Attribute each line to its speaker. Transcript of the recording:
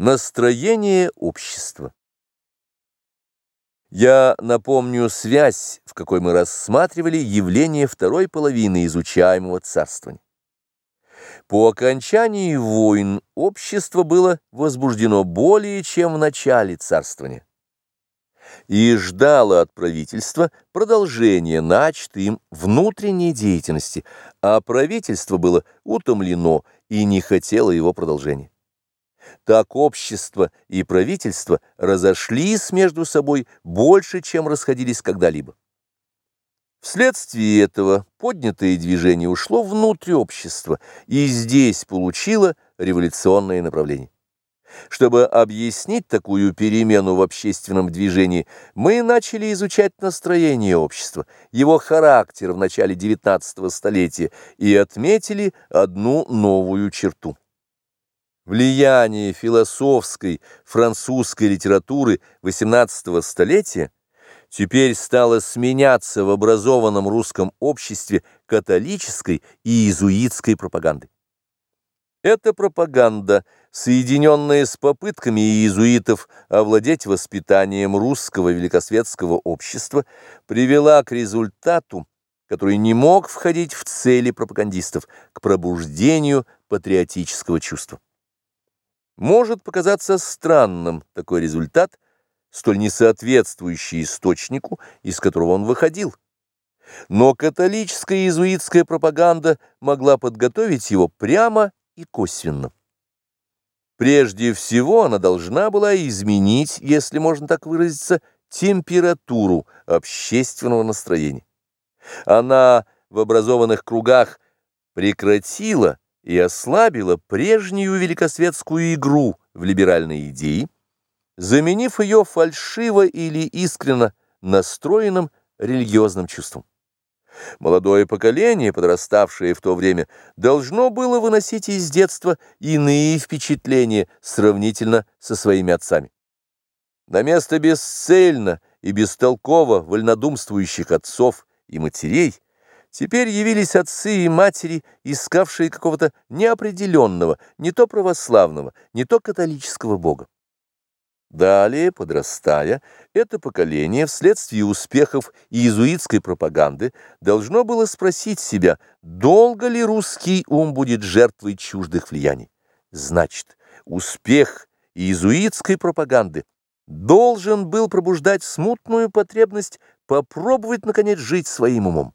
Speaker 1: Настроение общества. Я напомню связь, в какой мы рассматривали явление второй половины изучаемого царствования. По окончании войн общество было возбуждено более, чем в начале царствования, и ждало от правительства продолжения начатой им внутренней деятельности, а правительство было утомлено и не хотело его продолжения. Так общество и правительство разошлись между собой больше, чем расходились когда-либо. Вследствие этого поднятое движение ушло внутрь общества и здесь получило революционное направление. Чтобы объяснить такую перемену в общественном движении, мы начали изучать настроение общества, его характер в начале XIX столетия и отметили одну новую черту. Влияние философской французской литературы XVIII столетия теперь стало сменяться в образованном русском обществе католической и иезуитской пропагандой. Эта пропаганда, соединенная с попытками иезуитов овладеть воспитанием русского великосветского общества, привела к результату, который не мог входить в цели пропагандистов, к пробуждению патриотического чувства. Может показаться странным такой результат, столь несоответствующий источнику, из которого он выходил. Но католическая иезуитская пропаганда могла подготовить его прямо и косвенно. Прежде всего она должна была изменить, если можно так выразиться, температуру общественного настроения. Она в образованных кругах прекратила и ослабила прежнюю великосветскую игру в либеральные идеи, заменив ее фальшиво или искренно настроенным религиозным чувством. Молодое поколение, подраставшее в то время, должно было выносить из детства иные впечатления сравнительно со своими отцами. На место бесцельно и бестолково вольнодумствующих отцов и матерей – Теперь явились отцы и матери, искавшие какого-то неопределенного, не то православного, не то католического бога. Далее, подрастая, это поколение вследствие успехов иезуитской пропаганды должно было спросить себя, долго ли русский ум будет жертвой чуждых влияний. Значит, успех иезуитской пропаганды должен был пробуждать смутную потребность попробовать, наконец, жить своим умом.